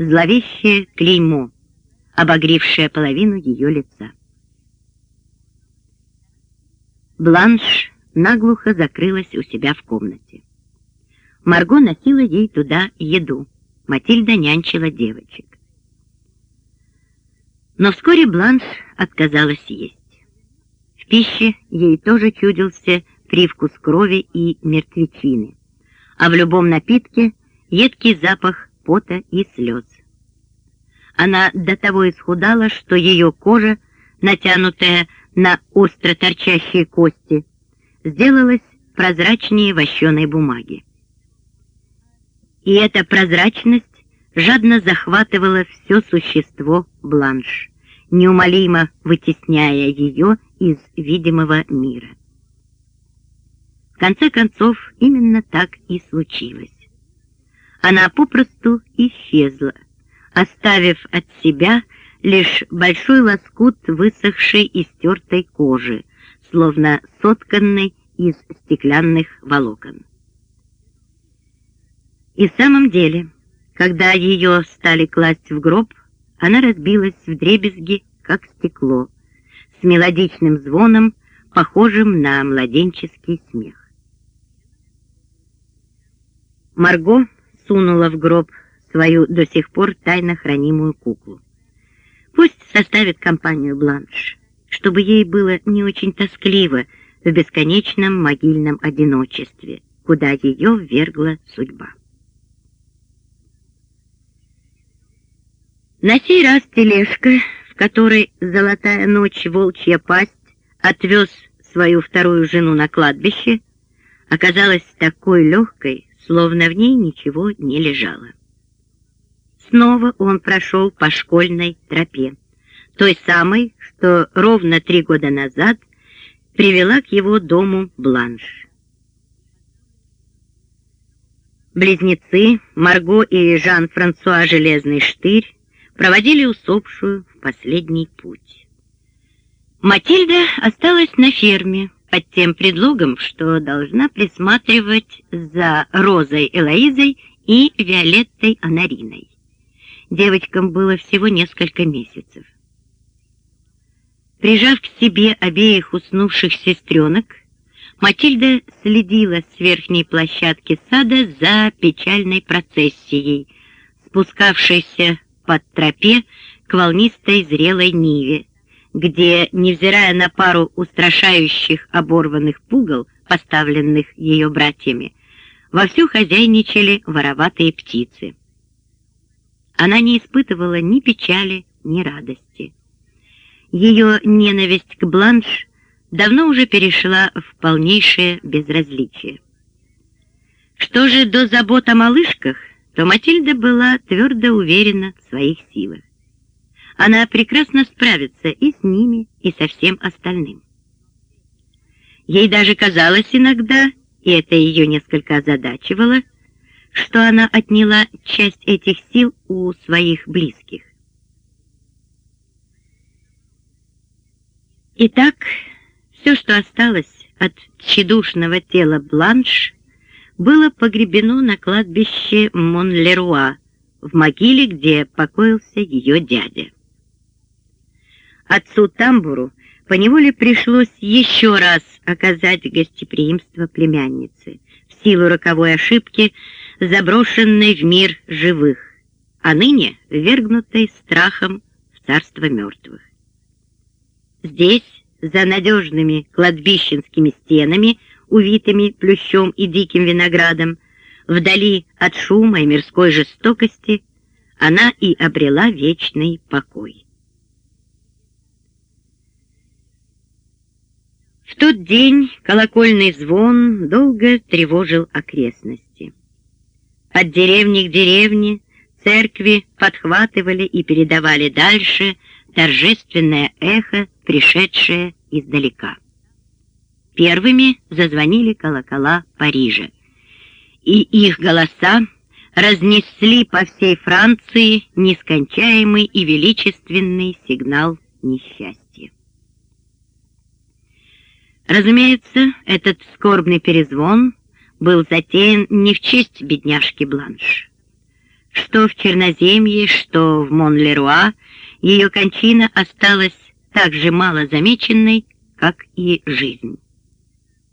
зловещее клеймо, обогревшее половину ее лица. Бланш наглухо закрылась у себя в комнате. Марго носила ей туда еду. Матильда нянчила девочек. Но вскоре Бланш отказалась есть. В пище ей тоже чудился привкус крови и мертвечины, а в любом напитке едкий запах пота и слез. Она до того исхудала, что ее кожа, натянутая на остро торчащие кости, сделалась прозрачнее вощеной бумаги. И эта прозрачность жадно захватывала все существо Бланш, неумолимо вытесняя ее из видимого мира. В конце концов, именно так и случилось. Она попросту исчезла, оставив от себя лишь большой лоскут высохшей и стертой кожи, словно сотканной из стеклянных волокон. И в самом деле, когда ее стали класть в гроб, она разбилась в дребезги, как стекло, с мелодичным звоном, похожим на младенческий смех. Марго сунула в гроб свою до сих пор тайно хранимую куклу. Пусть составит компанию Бланш, чтобы ей было не очень тоскливо в бесконечном могильном одиночестве, куда ее ввергла судьба. На сей раз тележка, в которой золотая ночь волчья пасть отвез свою вторую жену на кладбище, оказалась такой легкой, словно в ней ничего не лежало. Снова он прошел по школьной тропе, той самой, что ровно три года назад привела к его дому Бланш. Близнецы Марго и Жан-Франсуа Железный Штырь проводили усопшую в последний путь. Матильда осталась на ферме под тем предлогом, что должна присматривать за Розой Элоизой и Виолеттой Анариной. Девочкам было всего несколько месяцев. Прижав к себе обеих уснувших сестренок, Матильда следила с верхней площадки сада за печальной процессией, спускавшейся под тропе к волнистой зрелой ниве, где, невзирая на пару устрашающих оборванных пугал, поставленных ее братьями, вовсю хозяйничали вороватые птицы она не испытывала ни печали, ни радости. Ее ненависть к Бланш давно уже перешла в полнейшее безразличие. Что же до забот о малышках, то Матильда была твердо уверена в своих силах. Она прекрасно справится и с ними, и со всем остальным. Ей даже казалось иногда, и это ее несколько озадачивало, что она отняла часть этих сил у своих близких. Итак, все, что осталось от тщедушного тела Бланш, было погребено на кладбище Монлеруа, в могиле, где покоился ее дядя. Отцу Тамбуру поневоле пришлось еще раз оказать гостеприимство племяннице, в силу роковой ошибки, заброшенной в мир живых, а ныне ввергнутой страхом в царство мертвых. Здесь, за надежными кладбищенскими стенами, увитыми плющом и диким виноградом, вдали от шума и мирской жестокости, она и обрела вечный покой. В тот день колокольный звон долго тревожил окрестности. От деревни к деревне церкви подхватывали и передавали дальше торжественное эхо, пришедшее издалека. Первыми зазвонили колокола Парижа, и их голоса разнесли по всей Франции нескончаемый и величественный сигнал несчастья. Разумеется, этот скорбный перезвон был затеян не в честь бедняжки Бланш. что в Черноземье, что в Монлеруа ее кончина осталась так же мало замеченной, как и жизнь.